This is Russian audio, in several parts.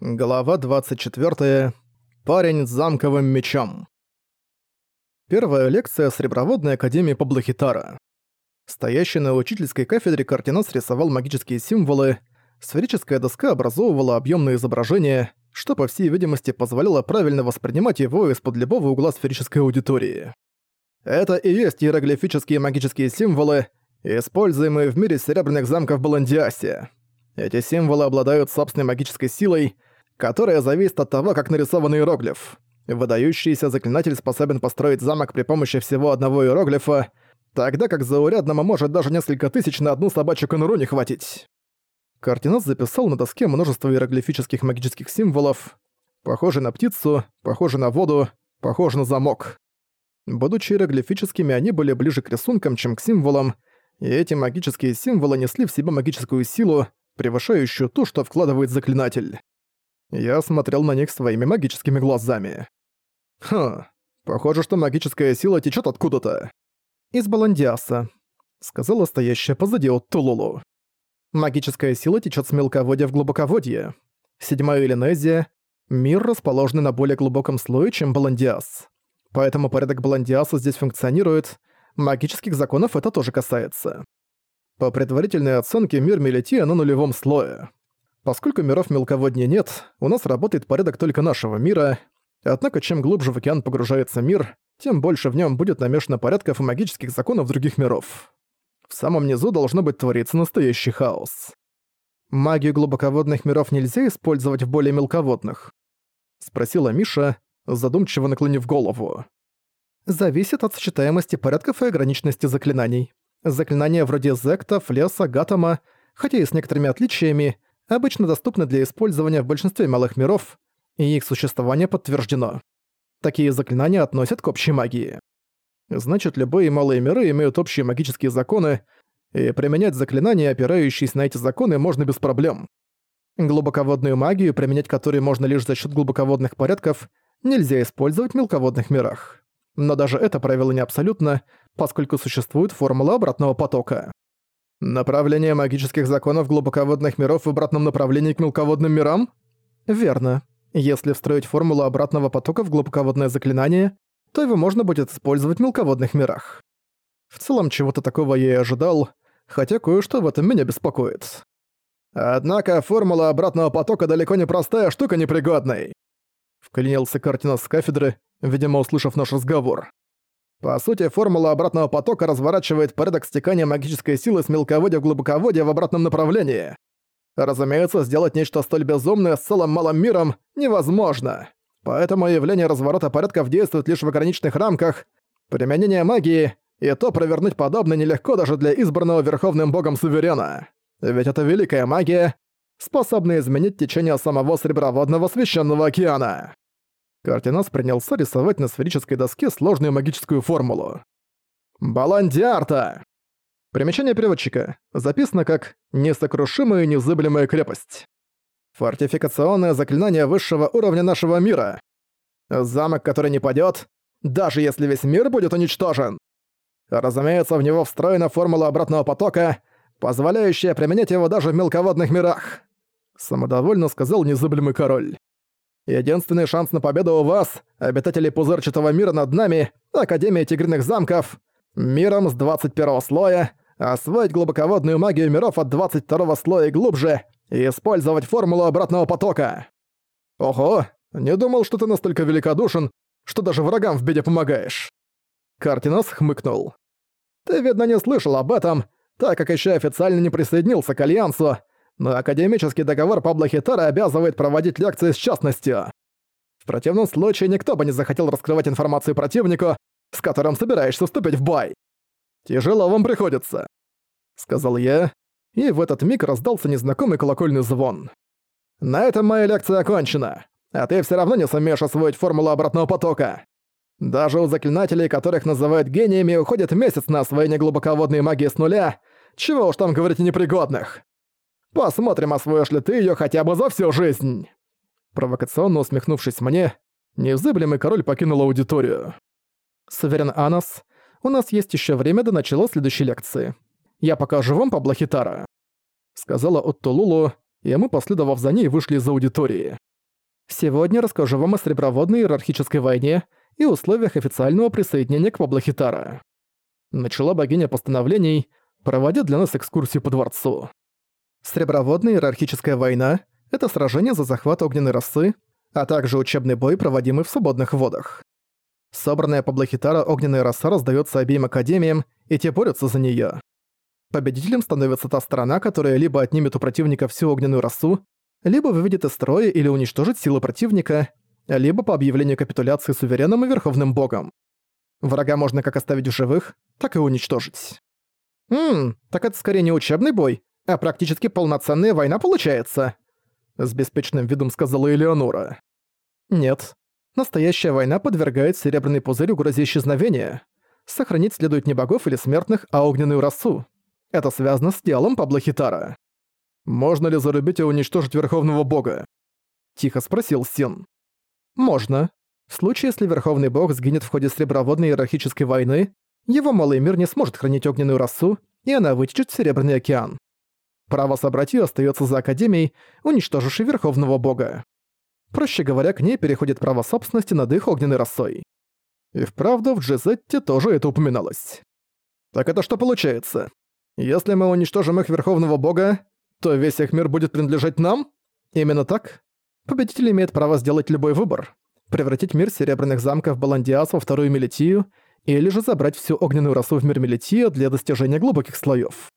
Глава 24. Парень с замковым мечом. Первая лекция Среброводной Академии Паблохитара. Стоящий на учительской кафедре Картинос рисовал магические символы, сферическая доска образовывала объемное изображение, что, по всей видимости, позволяло правильно воспринимать его из-под любого угла сферической аудитории. Это и есть иероглифические магические символы, используемые в мире серебряных замков Баландиасе. Эти символы обладают собственной магической силой, которая зависит от того, как нарисован иероглиф. Выдающийся заклинатель способен построить замок при помощи всего одного иероглифа, тогда как заурядному может даже несколько тысяч на одну собачью конуру не хватить. Картинос записал на доске множество иероглифических магических символов, похожий на птицу, похожий на воду, похожий на замок. Будучи иероглифическими, они были ближе к рисункам, чем к символам, и эти магические символы несли в себя магическую силу, превышающую ту, что вкладывает заклинатель. Я смотрел на них своими магическими глазами. Хм, похоже, что магическая сила течет откуда-то. Из Баландиаса, сказала стоящая позади от Тулулу. Магическая сила течет с мелководья в глубоководье. Седьмая Элинезия — мир, расположенный на более глубоком слое, чем Баландиас. Поэтому порядок Баландиаса здесь функционирует, магических законов это тоже касается. По предварительной оценке, мир Мелития на нулевом слое. Поскольку миров мелководья нет, у нас работает порядок только нашего мира, однако чем глубже в океан погружается мир, тем больше в нем будет намешано порядков и магических законов других миров. В самом низу должно быть твориться настоящий хаос. «Магию глубоководных миров нельзя использовать в более мелководных?» — спросила Миша, задумчиво наклонив голову. «Зависит от сочетаемости порядков и ограниченности заклинаний. Заклинания вроде Зекта, Флеса, Гатама, хотя и с некоторыми отличиями, обычно доступны для использования в большинстве малых миров, и их существование подтверждено. Такие заклинания относят к общей магии. Значит, любые малые миры имеют общие магические законы, и применять заклинания, опирающиеся на эти законы, можно без проблем. Глубоководную магию, применять которую можно лишь за счет глубоководных порядков, нельзя использовать в мелководных мирах. Но даже это правило не абсолютно, поскольку существует формула обратного потока. Направление магических законов глубоководных миров в обратном направлении к мелководным мирам? Верно. Если встроить формулу обратного потока в глубоководное заклинание, то его можно будет использовать в мелководных мирах. В целом, чего-то такого я и ожидал, хотя кое-что в этом меня беспокоит. Однако формула обратного потока далеко не простая штука непригодной. Вклинился Картинос с кафедры, видимо, услышав наш разговор. По сути, формула обратного потока разворачивает порядок стекания магической силы с мелководья в глубоководье в обратном направлении. Разумеется, сделать нечто столь безумное с целым малым миром невозможно. Поэтому явление разворота порядков действует лишь в ограниченных рамках. Применение магии и то провернуть подобное нелегко даже для избранного Верховным Богом Суверена. Ведь это великая магия, способная изменить течение самого Среброводного Священного Океана. Картинас принялся рисовать на сферической доске сложную магическую формулу. Баландиарта! Примечание переводчика. Записано как «несокрушимая и незыблемая крепость». Фортификационное заклинание высшего уровня нашего мира. Замок, который не падёт, даже если весь мир будет уничтожен. Разумеется, в него встроена формула обратного потока, позволяющая применять его даже в мелководных мирах. Самодовольно сказал незыблемый король. Единственный шанс на победу у вас, обитатели пузырчатого мира над нами, Академия Тигриных Замков, миром с 21 слоя, освоить глубоководную магию миров от 22 слоя и глубже и использовать формулу обратного потока. Ого, не думал, что ты настолько великодушен, что даже врагам в беде помогаешь. Картинос хмыкнул. Ты, видно, не слышал об этом, так как еще официально не присоединился к Альянсу, но академический договор Пабло Хитара обязывает проводить лекции с частностью. В противном случае никто бы не захотел раскрывать информацию противнику, с которым собираешься вступить в бой. «Тяжело вам приходится», — сказал я, и в этот миг раздался незнакомый колокольный звон. «На этом моя лекция окончена, а ты все равно не сумеешь освоить формулу обратного потока. Даже у заклинателей, которых называют гениями, уходит месяц на освоение глубоководной магии с нуля, чего уж там говорить о непригодных. Посмотрим, освоишь ли ты её хотя бы за всю жизнь!» Провокационно усмехнувшись мне, незыблемый король покинул аудиторию. «Суверен Анас, у нас есть ещё время до начала следующей лекции. Я покажу вам Пабло Хитара», — сказала Оттулулу, и мы, последовав за ней, вышли из аудитории. Сегодня расскажу вам о среброводной иерархической войне и условиях официального присоединения к Паблохитара. Начала богиня постановлений, проводя для нас экскурсию по дворцу. Среброводная иерархическая война — это сражение за захват огненной расы, а также учебный бой, проводимый в свободных водах. Собранная по Блахитара огненная раса раздается обеим академиям, и те борются за нее. Победителем становится та сторона, которая либо отнимет у противника всю огненную расу, либо выведет из строя или уничтожит силы противника, либо по объявлению капитуляции суверенным и верховным богом. Врага можно как оставить в живых, так и уничтожить. «Ммм, так это скорее не учебный бой, а практически полноценная война получается», с беспечным видом сказала Элеонора. «Нет, Настоящая война подвергает Серебряный пузырь угрозе исчезновения. Сохранить следует не богов или смертных, а огненную расу. Это связано с делом Пабло Хитара. «Можно ли зарубить и уничтожить Верховного Бога?» Тихо спросил Син. «Можно. В случае, если Верховный Бог сгинет в ходе Среброводной иерархической войны, его малый мир не сможет хранить огненную расу, и она вытечет в Серебряный океан. Право собрать её остаётся за Академией, уничтожившей Верховного Бога. Проще говоря, к ней переходит право собственности над их огненной росой. И вправду в Джизетте тоже это упоминалось. Так это что получается? Если мы уничтожим их Верховного Бога, то весь их мир будет принадлежать нам? Именно так? Победитель имеет право сделать любой выбор. Превратить мир Серебряных Замков Баландиас во вторую Мелитию или же забрать всю огненную расу в мир Мелития для достижения глубоких слоев.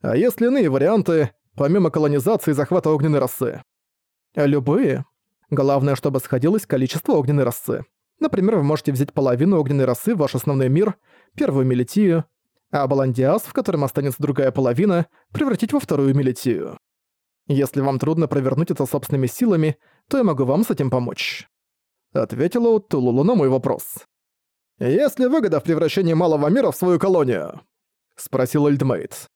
А если иные варианты, помимо колонизации и захвата огненной расы? Любые, Главное, чтобы сходилось количество огненной расы. Например, вы можете взять половину огненной расы в ваш основной мир, первую мелитию, а Баландиас, в котором останется другая половина, превратить во вторую мелитию. Если вам трудно провернуть это собственными силами, то я могу вам с этим помочь. Ответила Тулулу на мой вопрос. «Есть ли выгода в превращении малого мира в свою колонию?» Спросил Эльдмейт.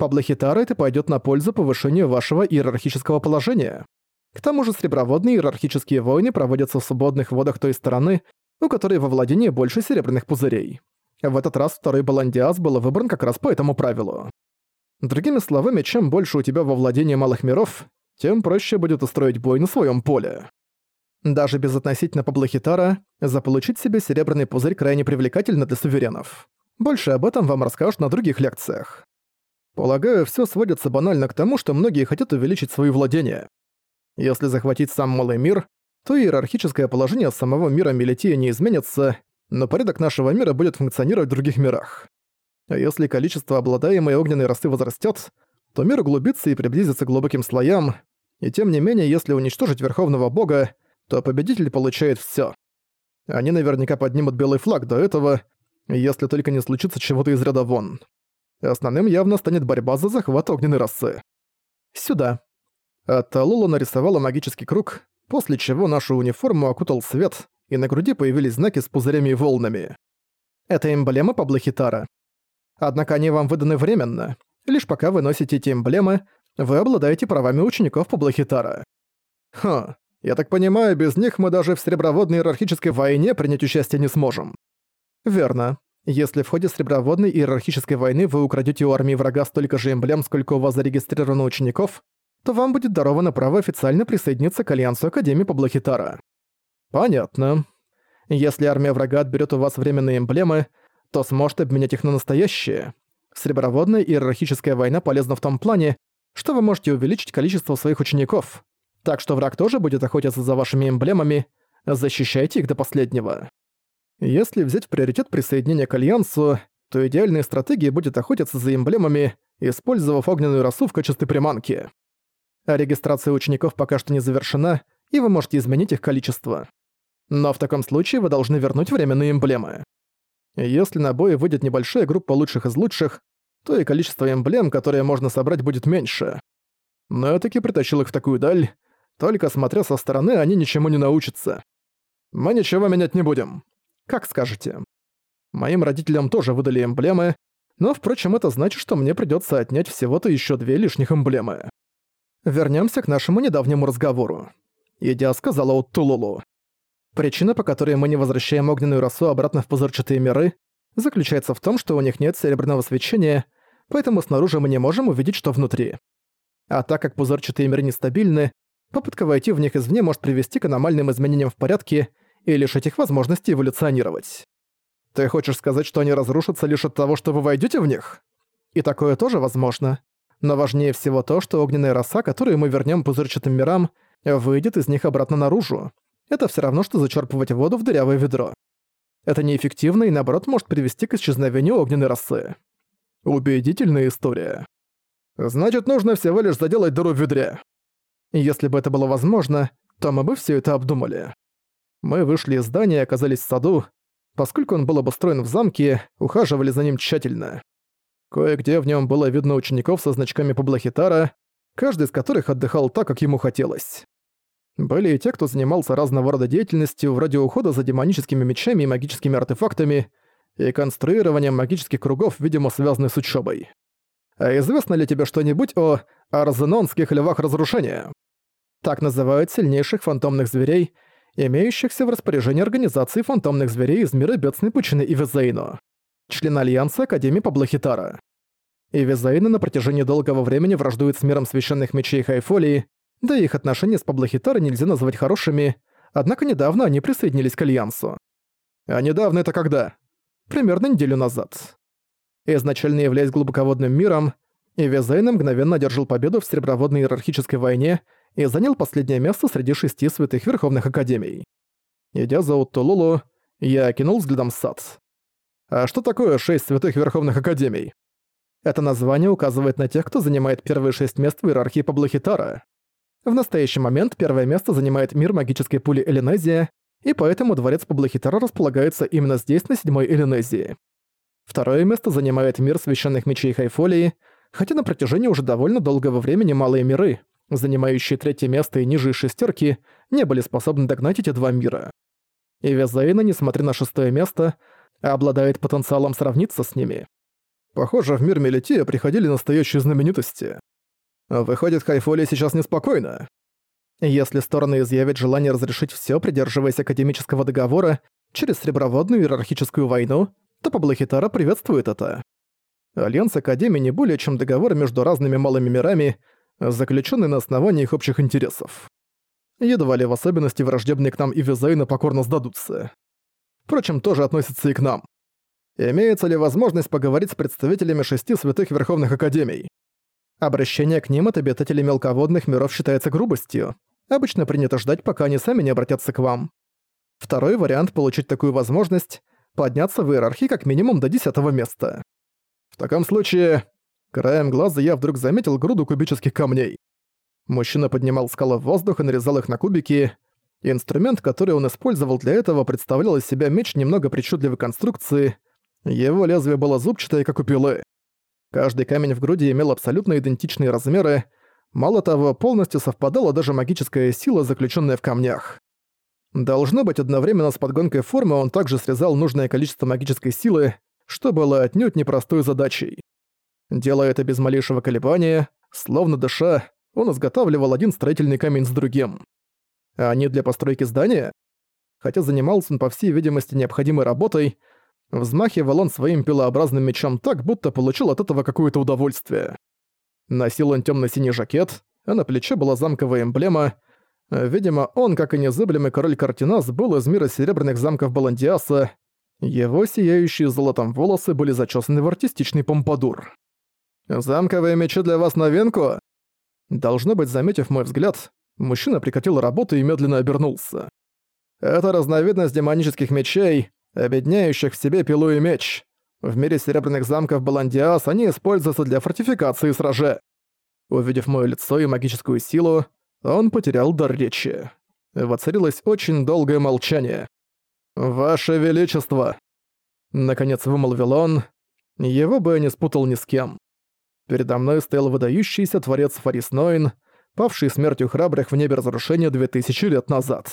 В Паблохитара это пойдет на пользу повышению вашего иерархического положения. К тому же среброводные иерархические войны проводятся в свободных водах той стороны, у которой во владении больше серебряных пузырей. В этот раз второй Баландиас был выбран как раз по этому правилу. Другими словами, чем больше у тебя во владении малых миров, тем проще будет устроить бой на своем поле. Даже без относительно Паблохитара, заполучить себе серебряный пузырь крайне привлекательно для суверенов. Больше об этом вам расскажут на других лекциях. Полагаю, все сводится банально к тому, что многие хотят увеличить свои владения. Если захватить сам малый мир, то иерархическое положение самого мира Мелития не изменится, но порядок нашего мира будет функционировать в других мирах. А если количество обладаемой огненной расы возрастет, то мир углубится и приблизится к глубоким слоям, и тем не менее, если уничтожить Верховного Бога, то победитель получает всё. Они наверняка поднимут белый флаг до этого, если только не случится чего-то из ряда вон. Основным явно станет борьба за захват огненной расы. Сюда. Талула нарисовала магический круг, после чего нашу униформу окутал свет, и на груди появились знаки с пузырями и волнами. Это эмблема Паблохитара. Однако они вам выданы временно. Лишь пока вы носите эти эмблемы, вы обладаете правами учеников Паблохитара. Хм, я так понимаю, без них мы даже в Среброводной иерархической войне принять участие не сможем. Верно. Если в ходе Среброводной иерархической войны вы украдете у армии врага столько же эмблем, сколько у вас зарегистрировано учеников, то вам будет даровано право официально присоединиться к Альянсу Академии Паблохитара. Понятно. Если армия врага отберет у вас временные эмблемы, то сможет обменять их на настоящие. Среброводная иерархическая война полезна в том плане, что вы можете увеличить количество своих учеников. Так что враг тоже будет охотиться за вашими эмблемами, защищайте их до последнего. Если взять в приоритет присоединение к Альянсу, то идеальной стратегией будет охотиться за эмблемами, использовав огненную расу в качестве приманки. Регистрация учеников пока что не завершена, и вы можете изменить их количество. Но в таком случае вы должны вернуть временные эмблемы. Если на бой выйдет небольшая группа лучших из лучших, то и количество эмблем, которые можно собрать, будет меньше. Но я таки притащил их в такую даль, только смотря со стороны, они ничему не научатся. Мы ничего менять не будем. Как скажете. Моим родителям тоже выдали эмблемы, но, впрочем, это значит, что мне придётся отнять всего-то ещё две лишних эмблемы. Вернемся к нашему недавнему разговору. Идя сказала Уттулулу. Причина, по которой мы не возвращаем огненную расу обратно в пузырчатые миры, заключается в том, что у них нет серебряного свечения, поэтому снаружи мы не можем увидеть, что внутри. А так как пузырчатые миры нестабильны, Попытка войти в них извне может привести к аномальным изменениям в порядке и лишить их возможности эволюционировать. Ты хочешь сказать, что они разрушатся лишь от того, что вы войдете в них? И такое тоже возможно. Но важнее всего то, что огненная роса, которую мы вернем пузырчатым мирам, выйдет из них обратно наружу. Это все равно, что зачерпывать воду в дырявое ведро. Это неэффективно и наоборот может привести к исчезновению огненной росы. Убедительная история. Значит, нужно всего лишь заделать дыру в ведре. Если бы это было возможно, то мы бы все это обдумали. Мы вышли из здания и оказались в саду. Поскольку он был обустроен в замке, ухаживали за ним тщательно. Кое-где в нем было видно учеников со значками Паблохитара, каждый из которых отдыхал так, как ему хотелось. Были и те, кто занимался разного рода деятельностью, вроде ухода за демоническими мечами и магическими артефактами, и конструированием магических кругов, видимо, связанных с учебой. А известно ли тебе что-нибудь о арзенонских львах разрушения? Так называют сильнейших фантомных зверей, имеющихся в распоряжении организации фантомных зверей из мира Бедственной Пучины Ивизейно, член Альянса Академии Паблохитара. Ивизейны на протяжении долгого времени враждуют с миром священных мечей Хайфолии, да и их отношения с Паблохитара нельзя назвать хорошими, однако недавно они присоединились к Альянсу. А недавно это когда? Примерно неделю назад. Изначально являясь глубоководным миром, Ивизейн мгновенно одержал победу в Сереброводной иерархической войне и занял последнее место среди шести святых Верховных Академий. Идя за Уттулулу, я окинул взглядом сад. А что такое шесть святых Верховных Академий? Это название указывает на тех, кто занимает первые шесть мест в иерархии Паблохитара. В настоящий момент первое место занимает мир магической пули Элинезия, и поэтому дворец Паблохитара располагается именно здесь, на седьмой Элинезии. Второе место занимает мир священных мечей Хайфолии, хотя на протяжении уже довольно долгого времени малые миры, занимающие третье место и ниже шестерки, не были способны догнать эти два мира. И Везаина, несмотря на шестое место, обладает потенциалом сравниться с ними. Похоже, в мир Мелития приходили настоящие знаменитости. Выходит, Хайфоли сейчас неспокойно. Если стороны изъявят желание разрешить все, придерживаясь академического договора, через Среброводную иерархическую войну, то Паблохитара приветствует это. Альянс Академии не более чем договор между разными малыми мирами, заключенный на основании их общих интересов. Едва ли в особенности враждебные к нам и Визайна покорно сдадутся. Впрочем, тоже относится и к нам. Имеется ли возможность поговорить с представителями шести святых Верховных Академий? Обращение к ним от обитателей мелководных миров считается грубостью. Обычно принято ждать, пока они сами не обратятся к вам. Второй вариант получить такую возможность — подняться в иерархии как минимум до десятого места. В таком случае, краем глаза я вдруг заметил груду кубических камней. Мужчина поднимал скалы в воздух и нарезал их на кубики. Инструмент, который он использовал для этого, представлял из себя меч немного причудливой конструкции. Его лезвие было зубчатое, как у пилы. Каждый камень в груди имел абсолютно идентичные размеры, мало того, полностью совпадала даже магическая сила, заключенная в камнях. Должно быть, одновременно с подгонкой формы он также срезал нужное количество магической силы, что было отнюдь непростой задачей. Делая это без малейшего колебания, словно дыша, он изготавливал один строительный камень с другим. А они для постройки здания? Хотя занимался он, по всей видимости, необходимой работой, взмахивал он своим пилообразным мечом так, будто получил от этого какое-то удовольствие. Носил он темно синий жакет, а на плече была замковая эмблема. Видимо, он, как и незыблемый король Картинас, был из мира серебряных замков Баландиаса, его сияющие золотом волосы были зачесаны в артистичный помпадур. «Замковые мечи для вас новинку?» Должно быть, заметив мой взгляд, мужчина прекратил работу и медленно обернулся. «Это разновидность демонических мечей, объединяющих в себе пилу и меч. В мире серебряных замков Баландиас они используются для фортификации сраже». Увидев моё лицо и магическую силу, он потерял дар речи. Воцарилось очень долгое молчание. «Ваше Величество!» Наконец вымолвил он. Его бы я не спутал ни с кем. Передо мной стоял выдающийся творец Фарис Нойн, павший смертью храбрых в небе разрушения 2000 лет назад.